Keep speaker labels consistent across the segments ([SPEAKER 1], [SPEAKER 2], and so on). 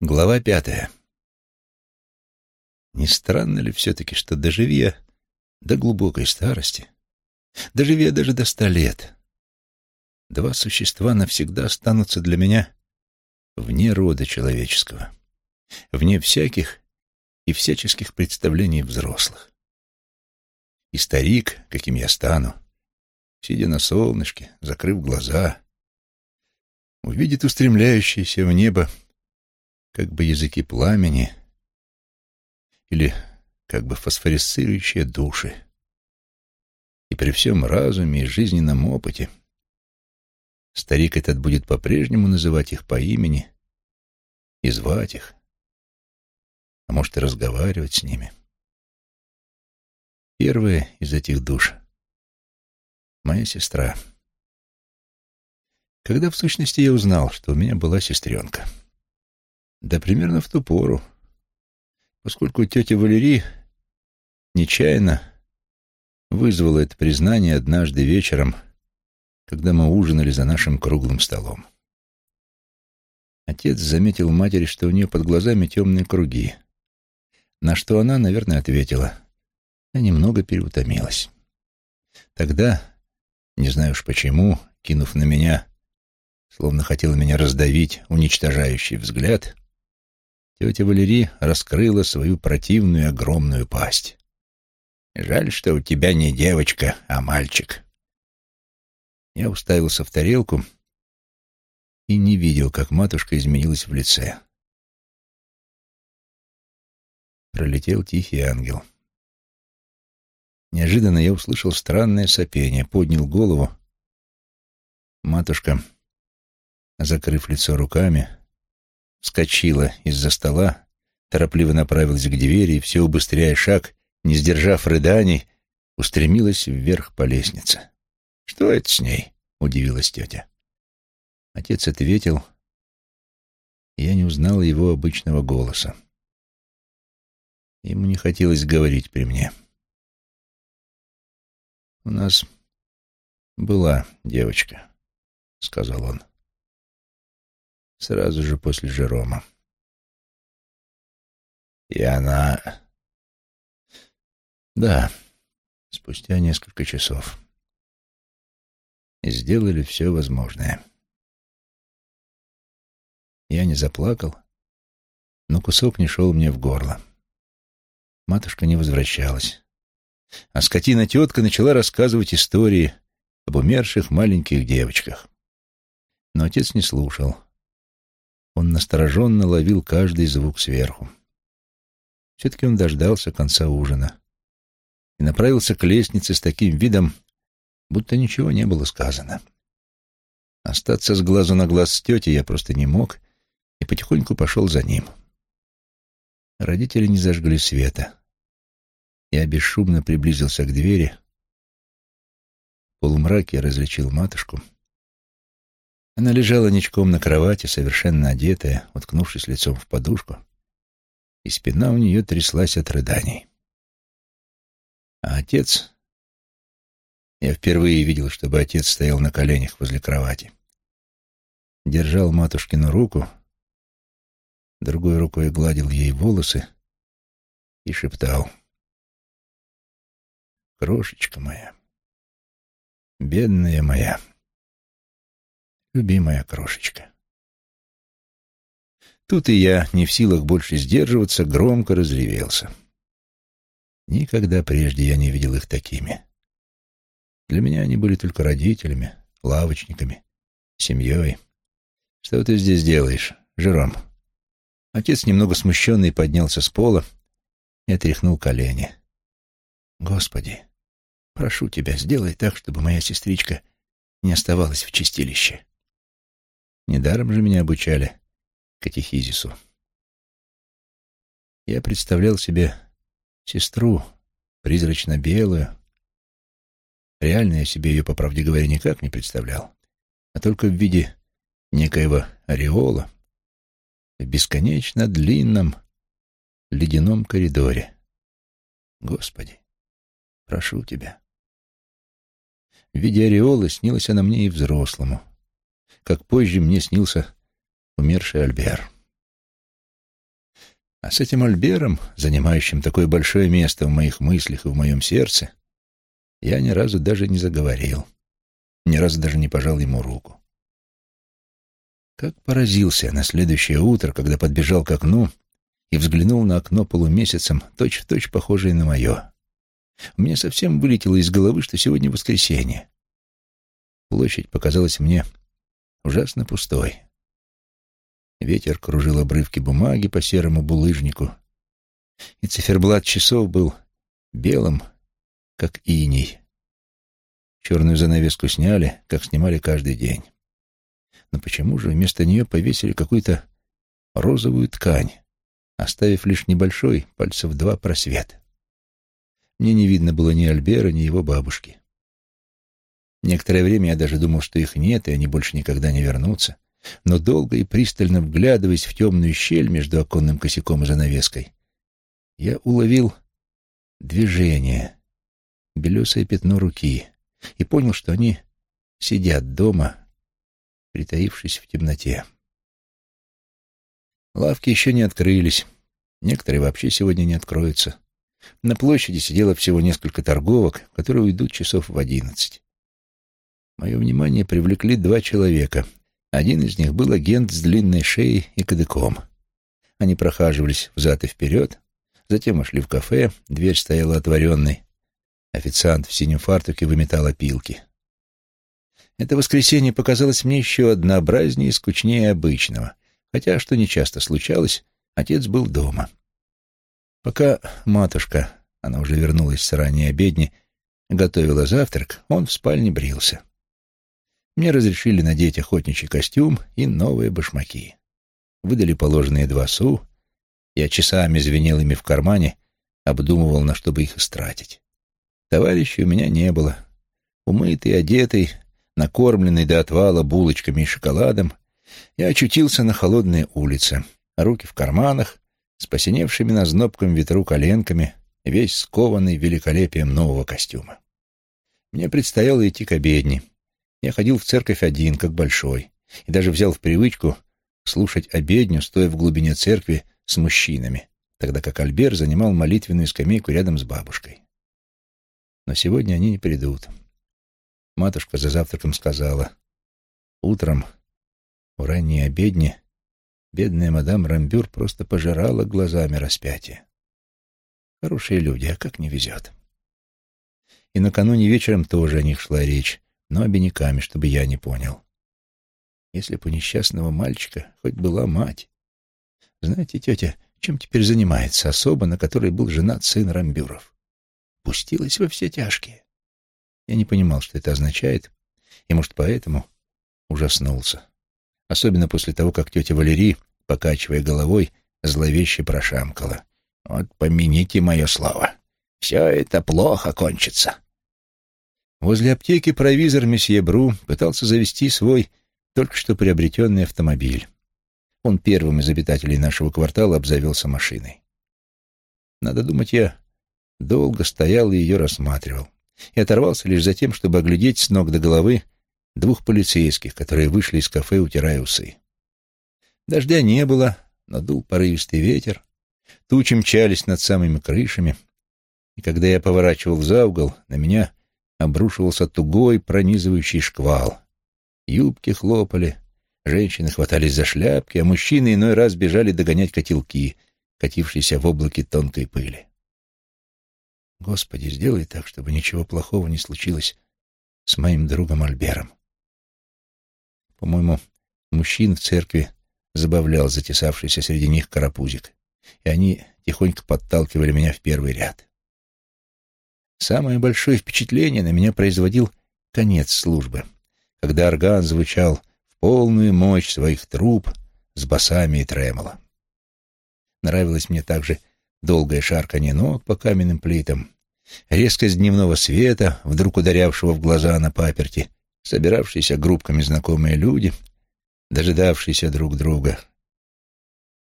[SPEAKER 1] Глава пятая. Не странно ли все-таки, что доживи я до глубокой старости, доживи я даже до ста лет, два существа навсегда останутся для меня вне рода человеческого, вне всяких и всяческих представлений взрослых. И старик, каким я стану, сидя на солнышке, закрыв глаза, увидит устремляющиеся в небо как бы языки пламени или как бы фосфорисцирующие души. И при всем разуме и жизненном опыте старик этот будет по-прежнему называть их по имени и звать их, а может и разговаривать с ними. Первая из этих душ — моя сестра. Когда в сущности я узнал, что у меня была сестренка — да примерно в ту пору, поскольку тетя Валерий нечаянно вызвала это признание однажды вечером, когда мы ужинали за нашим круглым столом. Отец заметил матери, что у нее под глазами темные круги, на что она, наверное, ответила, я немного переутомилась. Тогда, не знаю уж почему, кинув на меня, словно хотела меня раздавить уничтожающий взгляд, тетя Валерий раскрыла свою противную огромную пасть. «Жаль, что у тебя не девочка, а мальчик». Я уставился в тарелку и не видел, как матушка изменилась в лице. Пролетел тихий ангел. Неожиданно я услышал странное сопение, поднял голову. Матушка, закрыв лицо руками, вскочила из-за стола, торопливо направилась к двери и, все убыстряя шаг, не сдержав рыданий, устремилась вверх по лестнице. «Что это с ней?» — удивилась тетя. Отец ответил, и я не узнал его обычного голоса. Ему не хотелось говорить при мне. «У нас была девочка», — сказал он сразу же после Жерома. И она... Да, спустя несколько часов. Сделали все возможное. Я не заплакал, но кусок не шел мне в горло. Матушка не возвращалась. А скотина-тетка начала рассказывать истории об умерших маленьких девочках. Но отец не слушал. Он настороженно ловил каждый звук сверху. Все-таки он дождался конца ужина и направился к лестнице с таким видом, будто ничего не было сказано. Остаться с глазу на глаз с тетей я просто не мог и потихоньку пошел за ним. Родители не зажгли света. Я бесшумно приблизился к двери. В полумраке я различил матушку — она лежала ничком на кровати, совершенно одетая, уткнувшись лицом в подушку, и спина у нее тряслась от рыданий. А отец... Я впервые видел, чтобы отец стоял на коленях возле кровати. Держал матушкину руку, другой рукой гладил ей волосы и шептал. «Крошечка моя, бедная моя» любимая крошечка. Тут и я, не в силах больше сдерживаться, громко разревелся. Никогда прежде я не видел их такими. Для меня они были только родителями, лавочниками, семьей. Что ты здесь делаешь, Жером? Отец, немного смущенный, поднялся с пола и отряхнул колени. Господи, прошу тебя, сделай так, чтобы моя сестричка не оставалась в чистилище. Недаром же меня обучали катехизису. Я представлял себе сестру, призрачно-белую. Реально я себе ее, по правде говоря, никак не представлял, а только в виде некоего ореола в бесконечно длинном ледяном коридоре. Господи, прошу тебя. В виде ореола снилась она мне и взрослому — как позже мне снился умерший Альбер. А с этим Альбером, занимающим такое большое место в моих мыслях и в моем сердце, я ни разу даже не заговорил, ни разу даже не пожал ему руку. Как поразился на следующее утро, когда подбежал к окну и взглянул на окно полумесяцем, точь-в-точь точь похожее на мое. У меня совсем вылетело из головы, что сегодня воскресенье. Площадь показалась мне ужасно пустой. Ветер кружил обрывки бумаги по серому булыжнику, и циферблат часов был белым, как иней. Черную занавеску сняли, как снимали каждый день. Но почему же вместо нее повесили какую-то розовую ткань, оставив лишь небольшой, пальцев два, просвет? Мне не видно было ни Альбера, ни его бабушки. Некоторое время я даже думал, что их нет, и они больше никогда не вернутся. Но долго и пристально вглядываясь в темную щель между оконным косяком и занавеской, я уловил движение, белесое пятно руки, и понял, что они сидят дома, притаившись в темноте. Лавки еще не открылись, некоторые вообще сегодня не откроются. На площади сидело всего несколько торговок, которые уйдут часов в одиннадцать. Мое внимание привлекли два человека. Один из них был агент с длинной шеей и кадыком. Они прохаживались взад и вперед, затем вошли в кафе, дверь стояла отворенной. Официант в синем фартуке выметал опилки. Это воскресенье показалось мне еще однообразнее и скучнее обычного, хотя, что нечасто случалось, отец был дома. Пока матушка, она уже вернулась с ранней обедни, готовила завтрак, он в спальне брился. Мне разрешили надеть охотничий костюм и новые башмаки. Выдали положенные два су. Я часами звенел ими в кармане, обдумывал, на что бы их истратить. Товарищей у меня не было. Умытый, одетый, накормленный до отвала булочками и шоколадом, я очутился на холодной улице, руки в карманах, с посиневшими на знобком ветру коленками, весь скованный великолепием нового костюма. Мне предстояло идти к обедне. Я ходил в церковь один, как большой, и даже взял в привычку слушать обедню, стоя в глубине церкви с мужчинами, тогда как Альбер занимал молитвенную скамейку рядом с бабушкой. Но сегодня они не придут. Матушка за завтраком сказала, утром в ранней обедне Бедная мадам Рамбюр просто пожирала глазами распятие. Хорошие люди, а как не везет. И накануне вечером тоже о них шла речь, но обиняками, чтобы я не понял. Если бы у несчастного мальчика хоть была мать. Знаете, тетя, чем теперь занимается особа, на которой был женат сын Рамбюров? Пустилась во все тяжкие. Я не понимал, что это означает, и, может, поэтому ужаснулся. Особенно после того, как тетя Валерий покачивая головой, зловеще прошамкала. «Вот помяните мое слово. Все это плохо кончится». Возле аптеки провизор месье Бру пытался завести свой только что приобретенный автомобиль. Он первым из обитателей нашего квартала обзавелся машиной. Надо думать, я долго стоял и ее рассматривал. И оторвался лишь за тем, чтобы оглядеть с ног до головы двух полицейских, которые вышли из кафе, утирая усы. Дождя не было, но дул порывистый ветер, тучи мчались над самыми крышами, и когда я поворачивал за угол, на меня обрушивался тугой пронизывающий шквал. Юбки хлопали, женщины хватались за шляпки, а мужчины иной раз бежали догонять котелки, катившиеся в облаке тонкой пыли. Господи, сделай так, чтобы ничего плохого не случилось с моим другом Альбером. По-моему, мужчин в церкви забавлял затесавшийся среди них карапузик, и они тихонько подталкивали меня в первый ряд. Самое большое впечатление на меня производил конец службы, когда орган звучал в полную мощь своих труб с басами и тремоло. Нравилось мне также долгое шарканье ног по каменным плитам, резкость дневного света, вдруг ударявшего в глаза на паперти, собиравшиеся группками знакомые люди — дожидавшиеся друг друга.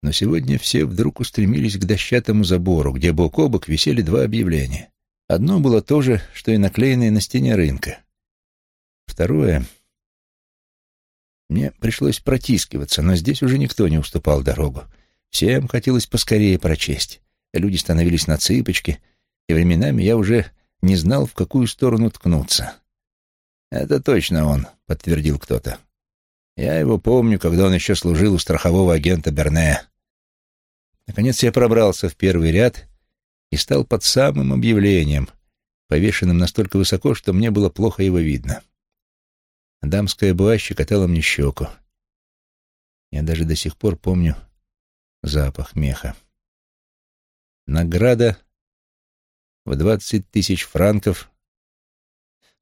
[SPEAKER 1] Но сегодня все вдруг устремились к дощатому забору, где бок о бок висели два объявления. Одно было то же, что и наклеенное на стене рынка. Второе... Мне пришлось протискиваться, но здесь уже никто не уступал дорогу. Всем хотелось поскорее прочесть. Люди становились на цыпочки, и временами я уже не знал, в какую сторону ткнуться. «Это точно он», — подтвердил кто-то. «Я его помню, когда он еще служил у страхового агента Берне». Наконец я пробрался в первый ряд и стал под самым объявлением, повешенным настолько высоко, что мне было плохо его видно. Дамская буа щекотала мне щеку. Я даже до сих пор помню запах меха. Награда в двадцать тысяч франков.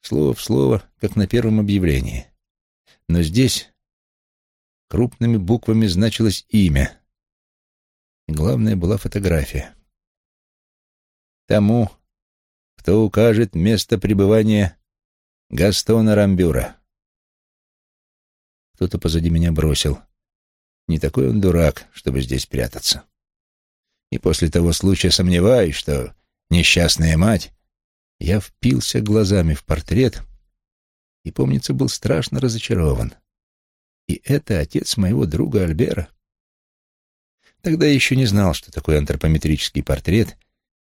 [SPEAKER 1] Слово в слово, как на первом объявлении. Но здесь крупными буквами значилось имя. И главное была фотография. Тому, кто укажет место пребывания Гастона Рамбюра. Кто-то позади меня бросил. Не такой он дурак, чтобы здесь прятаться. И после того случая сомневаюсь, что несчастная мать... Я впился глазами в портрет и, помнится, был страшно разочарован. И это отец моего друга Альбера. Тогда я еще не знал, что такое антропометрический портрет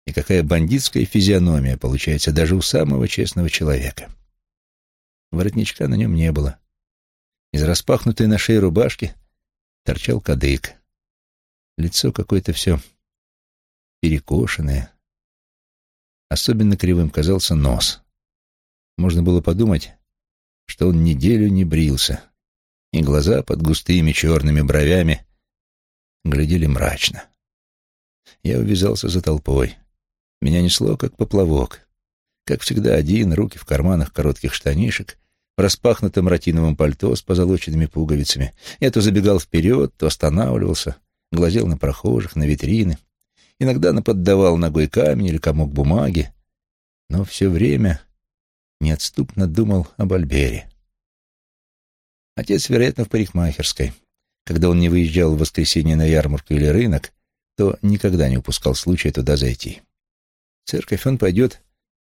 [SPEAKER 1] и какая бандитская физиономия получается даже у самого честного человека. Воротничка на нем не было. Из распахнутой на шее рубашки торчал кадык. Лицо какое-то все перекошенное. Особенно кривым казался нос. Можно было подумать, что он неделю не брился, и глаза под густыми черными бровями глядели мрачно. Я увязался за толпой. Меня несло, как поплавок. Как всегда, один, руки в карманах коротких штанишек, в распахнутом ротиновом пальто с позолоченными пуговицами. Я то забегал вперед, то останавливался, глазел на прохожих, на витрины. Иногда наподдавал ногой камень или комок бумаги, но все время неотступно думал об Альбере. Отец, вероятно, в парикмахерской. Когда он не выезжал в воскресенье на ярмарку или рынок, то никогда не упускал случая туда зайти. Церковь он пойдет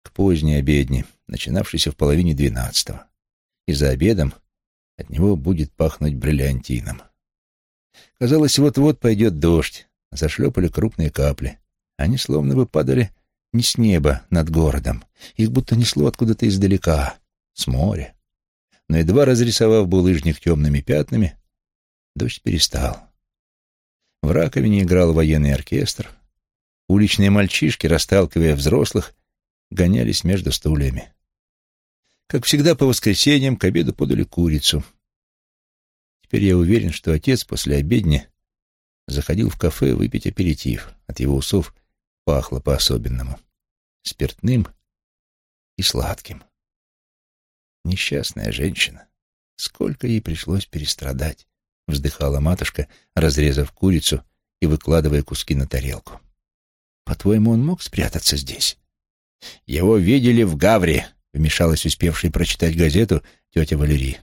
[SPEAKER 1] к поздней обедне, начинавшейся в половине двенадцатого и за обедом от него будет пахнуть бриллиантином. Казалось, вот-вот пойдет дождь, зашлепали крупные капли. Они словно бы падали не с неба над городом, их будто несло откуда-то издалека, с моря. Но едва разрисовав булыжник темными пятнами, дождь перестал. В раковине играл военный оркестр. Уличные мальчишки, расталкивая взрослых, гонялись между стульями. Как всегда, по воскресеньям к обеду подали курицу. Теперь я уверен, что отец после обедни заходил в кафе выпить аперитив. От его усов пахло по-особенному. Спиртным и сладким. Несчастная женщина. Сколько ей пришлось перестрадать, вздыхала матушка, разрезав курицу и выкладывая куски на тарелку. По-твоему, он мог спрятаться здесь? Его видели в Гавре, вмешалась успевшая прочитать газету тетя Валерий.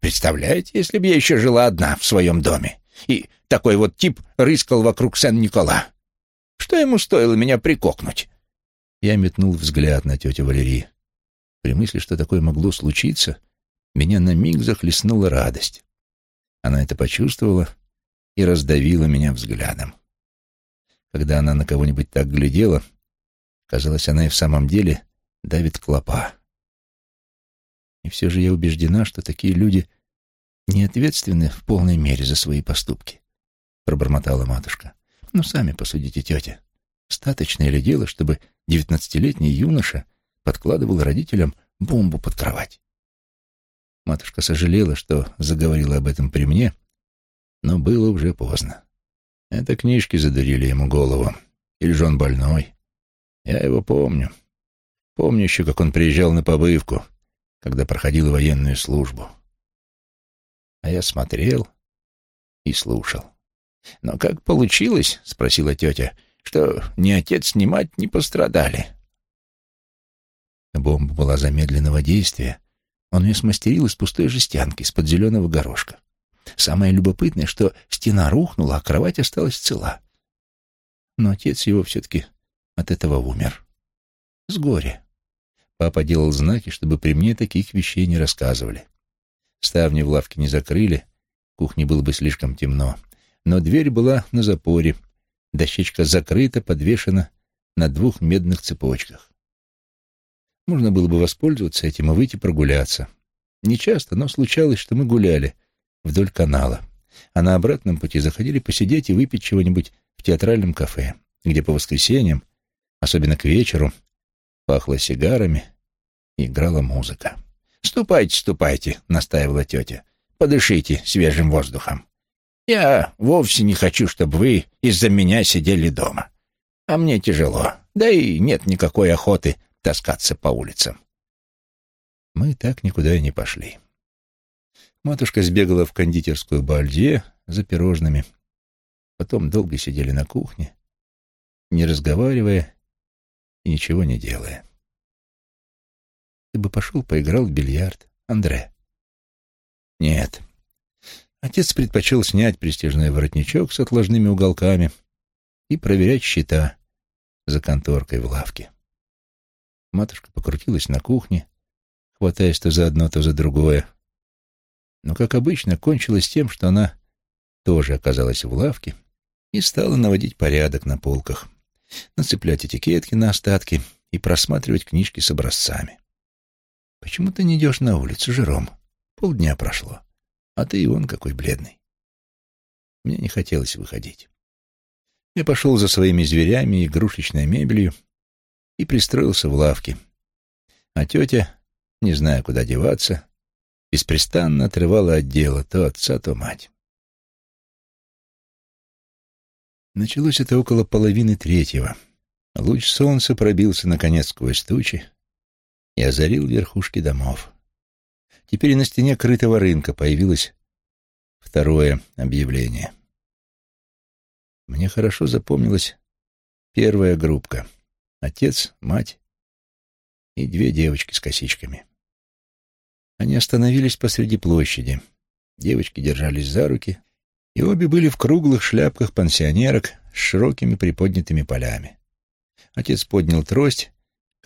[SPEAKER 1] «Представляете, если бы я еще жила одна в своем доме, и такой вот тип рыскал вокруг Сен-Никола? Что ему стоило меня прикокнуть?» Я метнул взгляд на тетю Валерий. При мысли, что такое могло случиться, меня на миг захлестнула радость. Она это почувствовала и раздавила меня взглядом. Когда она на кого-нибудь так глядела, казалось, она и в самом деле давит клопа. И все же я убеждена, что такие люди не ответственны в полной мере за свои поступки, — пробормотала матушка. Ну, сами посудите, тетя. Статочное ли дело, чтобы девятнадцатилетний юноша подкладывал родителям бомбу под кровать? Матушка сожалела, что заговорила об этом при мне, но было уже поздно. Это книжки задурили ему голову. Или же он больной. Я его помню. Помню еще, как он приезжал на побывку — когда проходил военную службу. А я смотрел и слушал. «Но как получилось, — спросила тетя, — что ни отец, ни мать не пострадали?» Бомба была замедленного действия. Он ее смастерил из пустой жестянки, из-под зеленого горошка. Самое любопытное, что стена рухнула, а кровать осталась цела. Но отец его все-таки от этого умер. С горя. Папа делал знаки, чтобы при мне таких вещей не рассказывали. Ставни в лавке не закрыли, кухне было бы слишком темно. но дверь была на запоре, дощечка закрыта, подвешена на двух медных цепочках. Можно было бы воспользоваться этим и выйти прогуляться. Не часто, но случалось, что мы гуляли вдоль канала, а на обратном пути заходили посидеть и выпить чего-нибудь в театральном кафе, где по воскресеньям, особенно к вечеру, пахло сигарами и играла музыка. «Ступайте, ступайте», — настаивала тетя. «Подышите свежим воздухом. Я вовсе не хочу, чтобы вы из-за меня сидели дома. А мне тяжело, да и нет никакой охоты таскаться по улицам». Мы так никуда и не пошли. Матушка сбегала в кондитерскую Бальдье за пирожными. Потом долго сидели на кухне, не разговаривая и ничего не делая. Ты бы пошел поиграл в бильярд, Андре. Нет. Отец предпочел снять престижный воротничок с отложными уголками и проверять счета за конторкой в лавке. Матушка покрутилась на кухне, хватаясь то за одно, то за другое. Но, как обычно, кончилось тем, что она тоже оказалась в лавке и стала наводить порядок на полках, нацеплять этикетки на остатки и просматривать книжки с образцами. «Почему ты не идешь на улицу, Жером? Полдня прошло, а ты и он какой бледный». Мне не хотелось выходить. Я пошел за своими зверями и игрушечной мебелью и пристроился в лавке. А тетя, не зная, куда деваться, беспрестанно отрывала от дела то отца, то мать. Началось это около половины третьего. Луч солнца пробился наконец сквозь тучи, и озарил верхушки домов. Теперь на стене крытого рынка появилось второе объявление. Мне хорошо запомнилась первая группка. Отец, мать и две девочки с косичками. Они остановились посреди площади. Девочки держались за руки, и обе были в круглых шляпках пансионерок с широкими приподнятыми полями. Отец поднял трость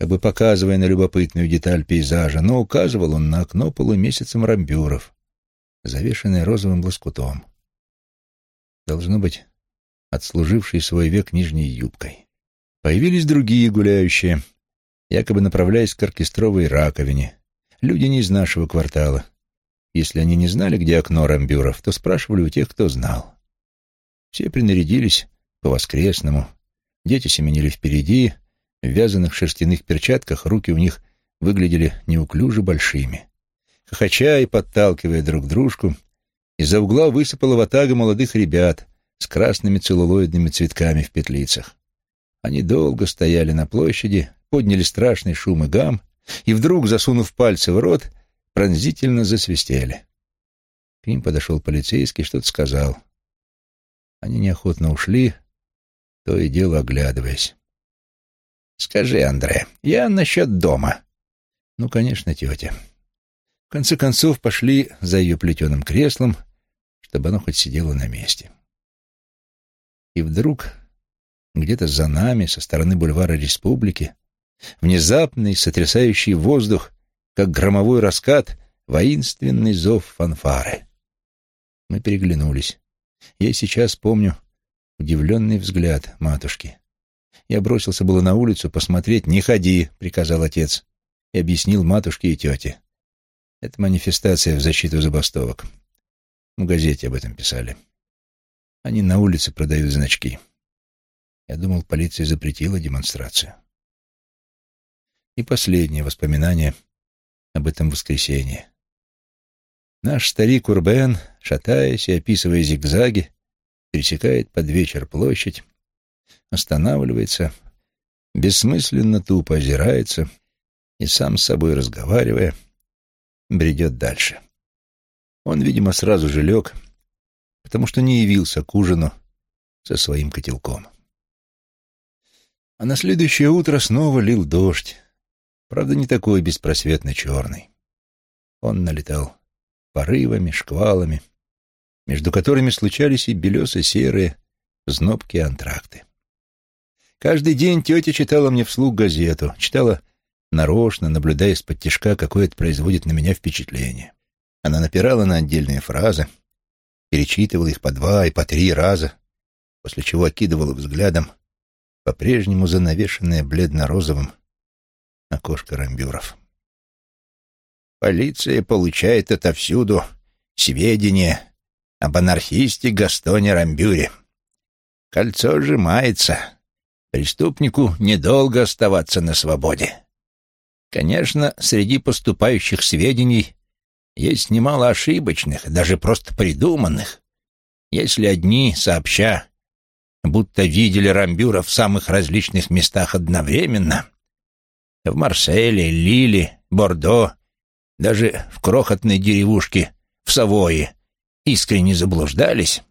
[SPEAKER 1] как бы показывая на любопытную деталь пейзажа, но указывал он на окно полумесяцем рамбюров, завешенное розовым лоскутом. Должно быть, отслуживший свой век нижней юбкой. Появились другие гуляющие, якобы направляясь к оркестровой раковине. Люди не из нашего квартала. Если они не знали, где окно рамбюров, то спрашивали у тех, кто знал. Все принарядились по-воскресному. Дети семенили впереди, в вязаных шерстяных перчатках руки у них выглядели неуклюже большими. Хохоча и подталкивая друг дружку, из-за угла высыпала ватага молодых ребят с красными целлулоидными цветками в петлицах. Они долго стояли на площади, подняли страшный шум и гам, и вдруг, засунув пальцы в рот, пронзительно засвистели. К ним подошел полицейский, что-то сказал. Они неохотно ушли, то и дело оглядываясь. Скажи, Андре, я насчет дома. Ну, конечно, тетя. В конце концов, пошли за ее плетеным креслом, чтобы оно хоть сидело на месте. И вдруг, где-то за нами, со стороны бульвара Республики, внезапный, сотрясающий воздух, как громовой раскат, воинственный зов фанфары. Мы переглянулись. Я сейчас помню удивленный взгляд матушки. Я бросился было на улицу посмотреть. «Не ходи», — приказал отец, и объяснил матушке и тете. Это манифестация в защиту забастовок. В газете об этом писали. Они на улице продают значки. Я думал, полиция запретила демонстрацию. И последнее воспоминание об этом воскресенье. Наш старик Урбен, шатаясь и описывая зигзаги, пересекает под вечер площадь, останавливается, бессмысленно тупо озирается и сам с собой разговаривая, бредет дальше. Он, видимо, сразу же лег, потому что не явился к ужину со своим котелком. А на следующее утро снова лил дождь, правда, не такой беспросветно черный. Он налетал порывами, шквалами, между которыми случались и белесо-серые знобкие антракты. Каждый день тетя читала мне вслух газету, читала нарочно, наблюдая из-под тишка, какое это производит на меня впечатление. Она напирала на отдельные фразы, перечитывал их по два и по три раза, после чего окидывал взглядом по-прежнему занавешенное бледно-розовым окошко рамбюров. Полиция получает отовсюду сведения об анархисте Гастоне Рамбюре. Кольцо сжимается. Преступнику недолго оставаться на свободе. Конечно, среди поступающих сведений есть немало ошибочных, даже просто придуманных. Если одни, сообща, будто видели Рамбюра в самых различных местах одновременно, в Марселе, Лиле, Бордо, даже в крохотной деревушке в Савое, искренне заблуждались,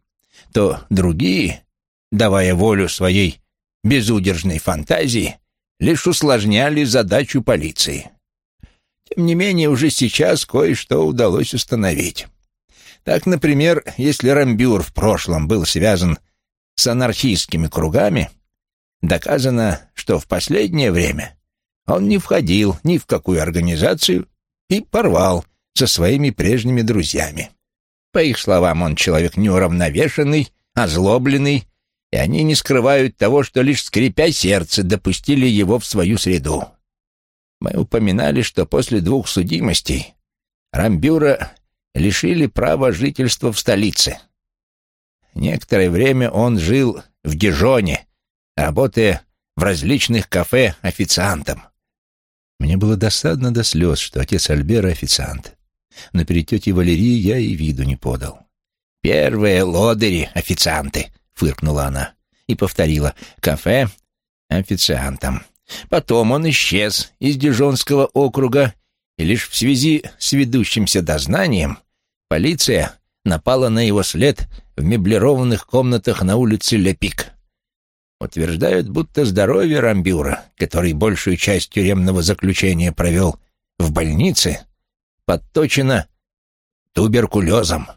[SPEAKER 1] то другие, давая волю своей безудержной фантазии, лишь усложняли задачу полиции. Тем не менее, уже сейчас кое-что удалось установить. Так, например, если Рамбюр в прошлом был связан с анархистскими кругами, доказано, что в последнее время он не входил ни в какую организацию и порвал со своими прежними друзьями. По их словам, он человек неуравновешенный, озлобленный, и они не скрывают того, что лишь скрипя сердце допустили его в свою среду. Мы упоминали, что после двух судимостей Рамбюра лишили права жительства в столице. Некоторое время он жил в Дижоне, работая в различных кафе официантом. Мне было досадно до слез, что отец Альбера официант. Но перед тетей Валерией я и виду не подал. «Первые лодыри, официанты», — фыркнула она и повторила «кафе официантом». Потом он исчез из Дижонского округа, и лишь в связи с ведущимся дознанием полиция напала на его след в меблированных комнатах на улице Лепик. Утверждают, будто здоровье Рамбюра, который большую часть тюремного заключения провел в больнице, подточено туберкулезом.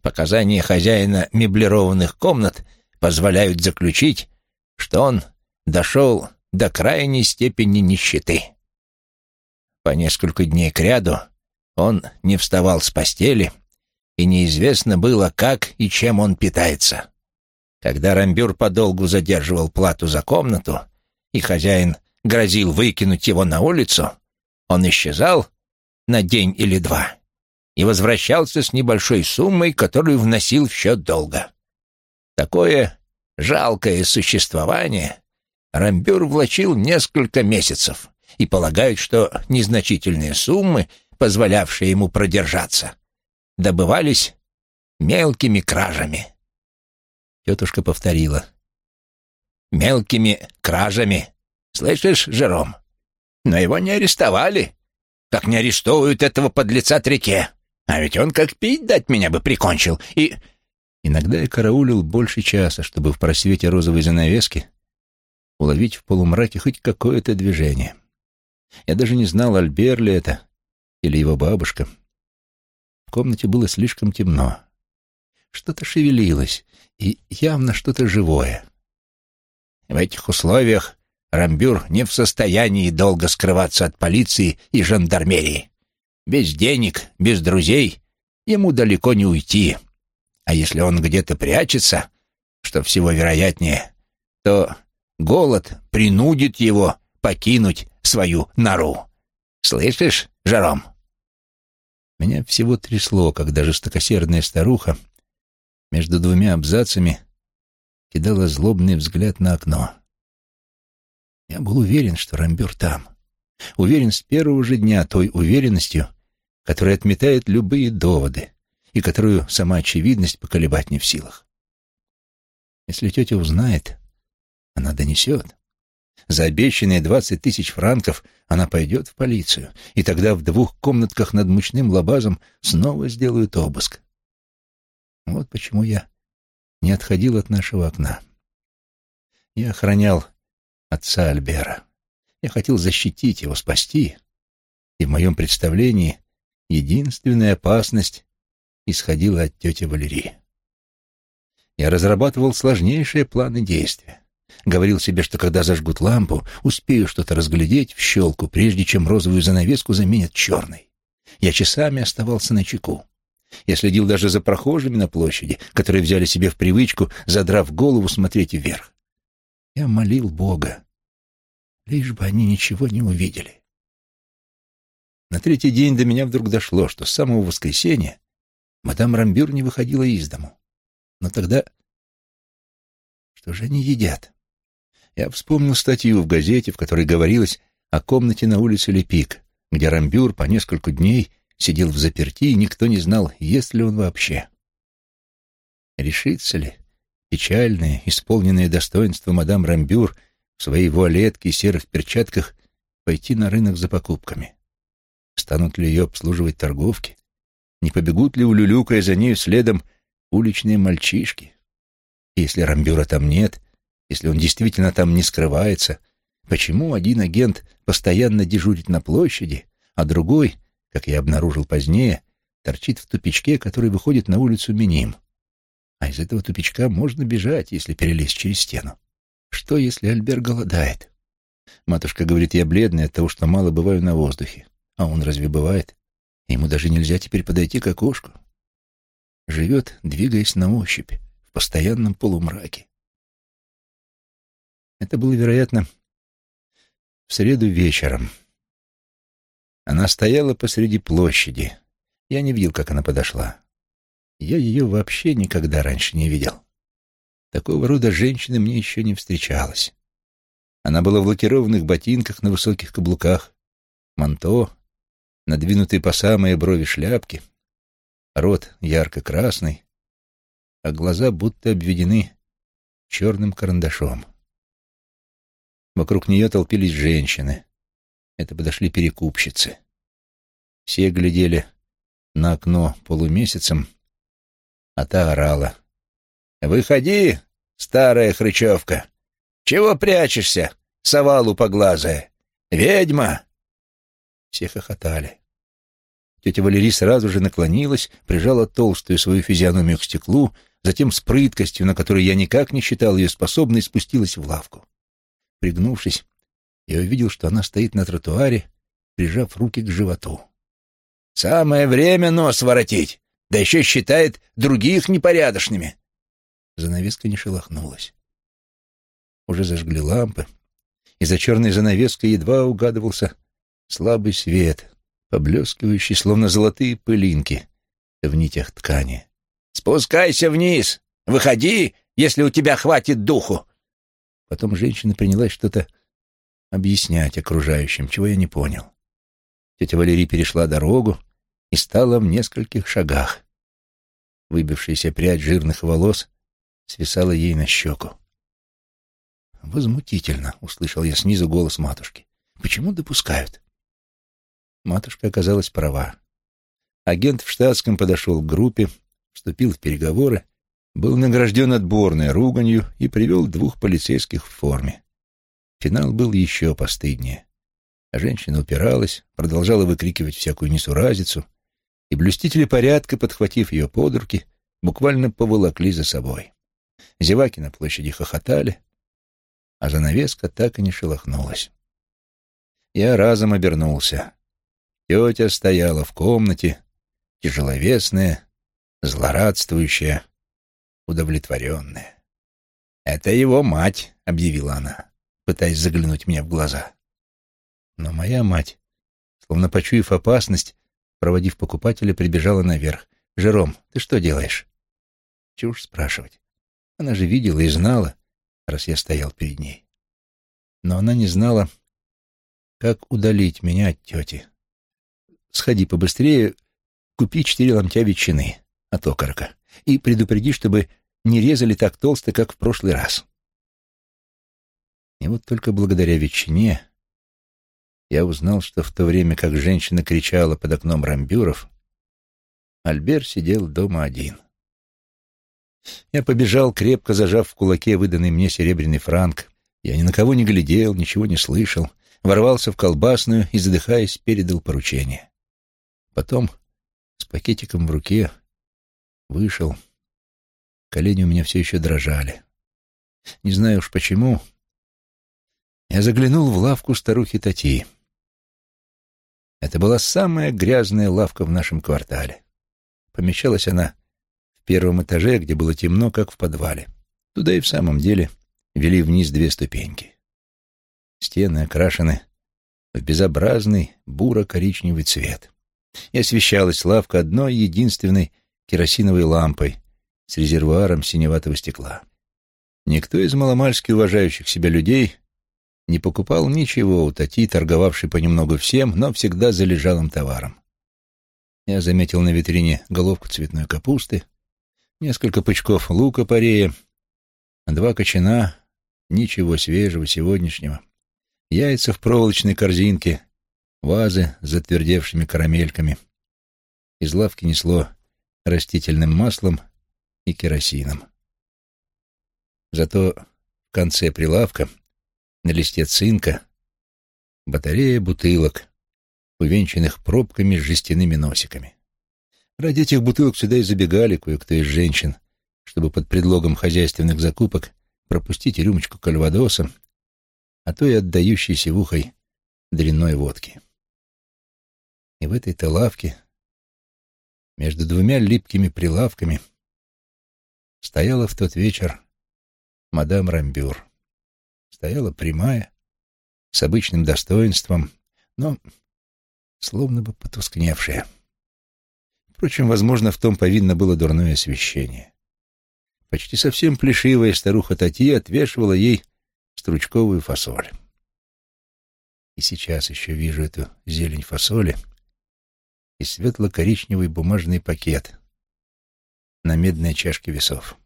[SPEAKER 1] Показания хозяина меблированных комнат позволяют заключить, что он дошел до крайней степени нищеты. По несколько дней кряду он не вставал с постели, и неизвестно было, как и чем он питается. Когда Рамбюр подолгу задерживал плату за комнату, и хозяин грозил выкинуть его на улицу, он исчезал на день или два и возвращался с небольшой суммой, которую вносил в счет долга. Такое жалкое существование Рамбюр влачил несколько месяцев и полагают, что незначительные суммы, позволявшие ему продержаться, добывались мелкими кражами. Тетушка повторила. «Мелкими кражами. Слышишь, Жером? Но его не арестовали. Как не арестовывают этого подлеца Трике. А ведь он как пить дать меня бы прикончил. И...» Иногда я караулил больше часа, чтобы в просвете розовой занавески уловить в полумраке хоть какое-то движение. Я даже не знал, Альбер ли это или его бабушка. В комнате было слишком темно. Что-то шевелилось, и явно что-то живое. В этих условиях Рамбюр не в состоянии долго скрываться от полиции и жандармерии. Без денег, без друзей ему далеко не уйти. А если он где-то прячется, что всего вероятнее, то Голод принудит его покинуть свою нору. Слышишь, Жаром?» Меня всего трясло, когда жестокосердная старуха между двумя абзацами кидала злобный взгляд на окно. Я был уверен, что Рамбюр там. Уверен с первого же дня той уверенностью, которая отметает любые доводы и которую сама очевидность поколебать не в силах. Если тетя узнает, она донесет. За обещанные двадцать тысяч франков она пойдет в полицию, и тогда в двух комнатках над мучным лабазом снова сделают обыск. Вот почему я не отходил от нашего окна. Я охранял отца Альбера. Я хотел защитить его, спасти. И в моем представлении единственная опасность исходила от тети Валерии. Я разрабатывал сложнейшие планы действия. Говорил себе, что когда зажгут лампу, успею что-то разглядеть в щелку, прежде чем розовую занавеску заменят черной. Я часами оставался на чеку. Я следил даже за прохожими на площади, которые взяли себе в привычку, задрав голову, смотреть вверх. Я молил Бога, лишь бы они ничего не увидели. На третий день до меня вдруг дошло, что с самого воскресенья мадам Рамбюр не выходила из дому. Но тогда... Что же они едят? Я вспомнил статью в газете, в которой говорилось о комнате на улице Лепик, где Рамбюр по несколько дней сидел в заперти, и никто не знал, есть ли он вообще. Решится ли печальное, исполненное достоинство мадам Рамбюр в своей вуалетке и серых перчатках пойти на рынок за покупками? Станут ли ее обслуживать торговки? Не побегут ли, улюлюкая за нею следом, уличные мальчишки? Если Рамбюра там нет, если он действительно там не скрывается, почему один агент постоянно дежурит на площади, а другой, как я обнаружил позднее, торчит в тупичке, который выходит на улицу Миним? А из этого тупичка можно бежать, если перелезть через стену. Что, если Альбер голодает? Матушка говорит, я бледный от того, что мало бываю на воздухе. А он разве бывает? Ему даже нельзя теперь подойти к окошку. Живет, двигаясь на ощупь, в постоянном полумраке. Это было, вероятно, в среду вечером. Она стояла посреди площади. Я не видел, как она подошла. Я ее вообще никогда раньше не видел. Такого рода женщины мне еще не встречалась. Она была в лакированных ботинках на высоких каблуках, манто, надвинутые по самые брови шляпки, рот ярко-красный, а глаза будто обведены черным карандашом. Вокруг нее толпились женщины. Это подошли перекупщицы. Все глядели на окно полумесяцем, а та орала. «Выходи, старая хрычевка! Чего прячешься, сова лупоглазая? Ведьма!» Все хохотали. Тетя Валерий сразу же наклонилась, прижала толстую свою физиономию к стеклу, затем с прыткостью, на которой я никак не считал ее способной, спустилась в лавку. Пригнувшись, я увидел, что она стоит на тротуаре, прижав руки к животу. «Самое время нос воротить, да еще считает других непорядочными!» Занавеска не шелохнулась. Уже зажгли лампы, и за черной занавеской едва угадывался слабый свет, поблескивающий, словно золотые пылинки в нитях ткани. «Спускайся вниз! Выходи, если у тебя хватит духу!» Потом женщина принялась что-то объяснять окружающим, чего я не понял. Тетя Валерий перешла дорогу и стала в нескольких шагах. Выбившаяся прядь жирных волос свисала ей на щеку. «Возмутительно», — услышал я снизу голос матушки. «Почему допускают?» Матушка оказалась права. Агент в штатском подошел к группе, вступил в переговоры был награжден отборной руганью и привел двух полицейских в форме. Финал был еще постыднее. А женщина упиралась, продолжала выкрикивать всякую несуразицу, и блюстители порядка, подхватив ее под руки, буквально поволокли за собой. Зеваки на площади хохотали, а занавеска так и не шелохнулась. Я разом обернулся. Тетя стояла в комнате, тяжеловесная, злорадствующая, удовлетворенная. «Это его мать», — объявила она, пытаясь заглянуть мне в глаза. Но моя мать, словно почуяв опасность, проводив покупателя, прибежала наверх. «Жером, ты что делаешь?» Чушь спрашивать. Она же видела и знала, раз я стоял перед ней. Но она не знала, как удалить меня от тети. «Сходи побыстрее, купи четыре ломтя ветчины от окорока и предупреди, чтобы не резали так толсто, как в прошлый раз. И вот только благодаря ветчине я узнал, что в то время, как женщина кричала под окном рамбюров, Альбер сидел дома один. Я побежал, крепко зажав в кулаке выданный мне серебряный франк. Я ни на кого не глядел, ничего не слышал, ворвался в колбасную и, задыхаясь, передал поручение. Потом, с пакетиком в руке, вышел. Колени у меня все еще дрожали. Не знаю уж почему. Я заглянул в лавку старухи Тати. Это была самая грязная лавка в нашем квартале. Помещалась она в первом этаже, где было темно, как в подвале. Туда и в самом деле вели вниз две ступеньки. Стены окрашены в безобразный буро-коричневый цвет. И освещалась лавка одной единственной керосиновой лампой с резервуаром синеватого стекла. Никто из маломальски уважающих себя людей не покупал ничего у Тати, торговавшей понемногу всем, но всегда залежалым товаром. Я заметил на витрине головку цветной капусты, несколько пучков лука-порея, два кочана, ничего свежего, сегодняшнего, яйца в проволочной корзинке, вазы с затвердевшими карамельками. Из лавки несло растительным маслом и керосином. Зато в конце прилавка, на листе цинка, батарея бутылок, увенчанных пробками с жестяными носиками. Ради этих бутылок сюда и забегали кое-кто из женщин, чтобы под предлогом хозяйственных закупок пропустить рюмочку кальвадоса, а то и отдающейся в ухой дрянной водки. И в этой-то лавке, между двумя липкими прилавками, стояла в тот вечер мадам Рамбюр. Стояла прямая, с обычным достоинством, но словно бы потускневшая. Впрочем, возможно, в том повинно было дурное освещение. Почти совсем плешивая старуха Тати отвешивала ей стручковую фасоль. И сейчас еще вижу эту зелень фасоли и светло-коричневый бумажный пакет на медной чашке весов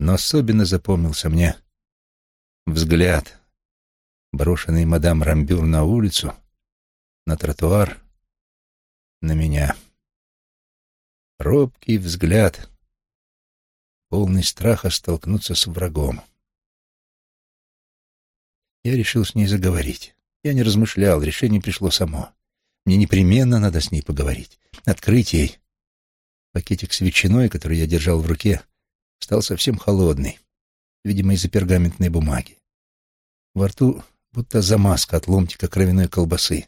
[SPEAKER 1] но особенно запомнился мне взгляд, брошенный мадам Рамбюр на улицу, на тротуар, на меня. Робкий взгляд, полный страха столкнуться с врагом. Я решил с ней заговорить. Я не размышлял, решение пришло само. Мне непременно надо с ней поговорить, открыть ей. Пакетик с ветчиной, который я держал в руке, стал совсем холодный, видимо, из-за пергаментной бумаги. Во рту будто замазка от ломтика кровяной колбасы,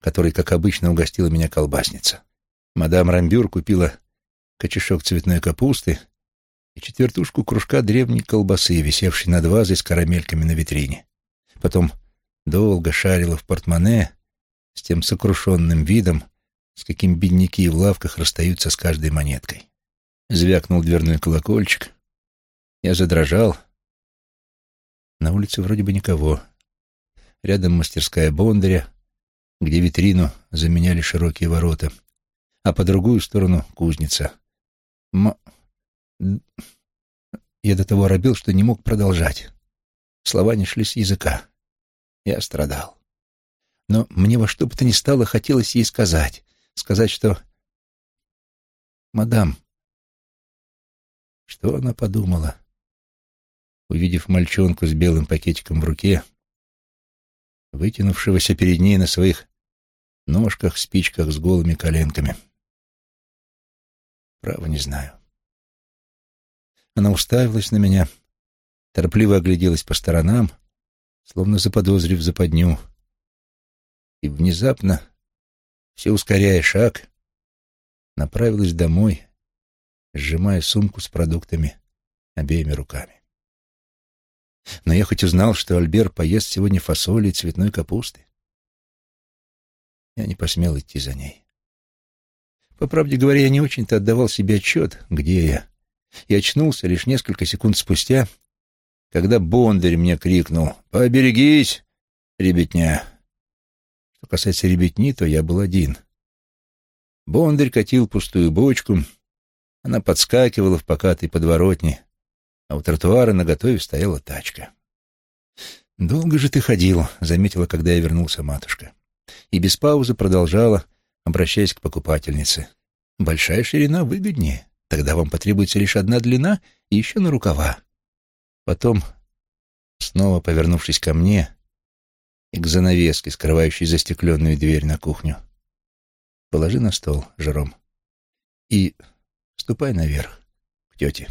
[SPEAKER 1] которой, как обычно, угостила меня колбасница. Мадам Рамбюр купила кочешок цветной капусты и четвертушку кружка древней колбасы, висевшей над вазой с карамельками на витрине. Потом долго шарила в портмоне с тем сокрушенным видом, с каким бедняки в лавках расстаются с каждой монеткой. Звякнул дверной колокольчик. Я задрожал. На улице вроде бы никого. Рядом мастерская Бондаря, где витрину заменяли широкие ворота, а по другую сторону кузница. М... Я до того робил, что не мог продолжать. Слова не шли с языка. Я страдал. Но мне во что бы то ни стало хотелось ей сказать. Сказать, что... «Мадам, что она подумала? Увидев мальчонку с белым пакетиком в руке, вытянувшегося перед ней на своих ножках, спичках с голыми коленками. Право не знаю. Она уставилась на меня, торопливо огляделась по сторонам, словно заподозрив западню, и внезапно, все ускоряя шаг, направилась домой, сжимая сумку с продуктами обеими руками. Но я хоть узнал, что Альбер поест сегодня фасоли и цветной капусты. Я не посмел идти за ней. По правде говоря, я не очень-то отдавал себе отчет, где я, и очнулся лишь несколько секунд спустя, когда Бондарь мне крикнул «Поберегись, ребятня!». Что касается ребятни, то я был один. Бондарь катил пустую бочку — она подскакивала в покатой подворотне, а у тротуара наготове стояла тачка. «Долго же ты ходил», — заметила, когда я вернулся матушка. И без паузы продолжала, обращаясь к покупательнице. «Большая ширина выгоднее. Тогда вам потребуется лишь одна длина и еще на рукава». Потом, снова повернувшись ко мне и к занавеске, скрывающей застекленную дверь на кухню, «Положи на стол, Жером, и Ступай наверх, к тете.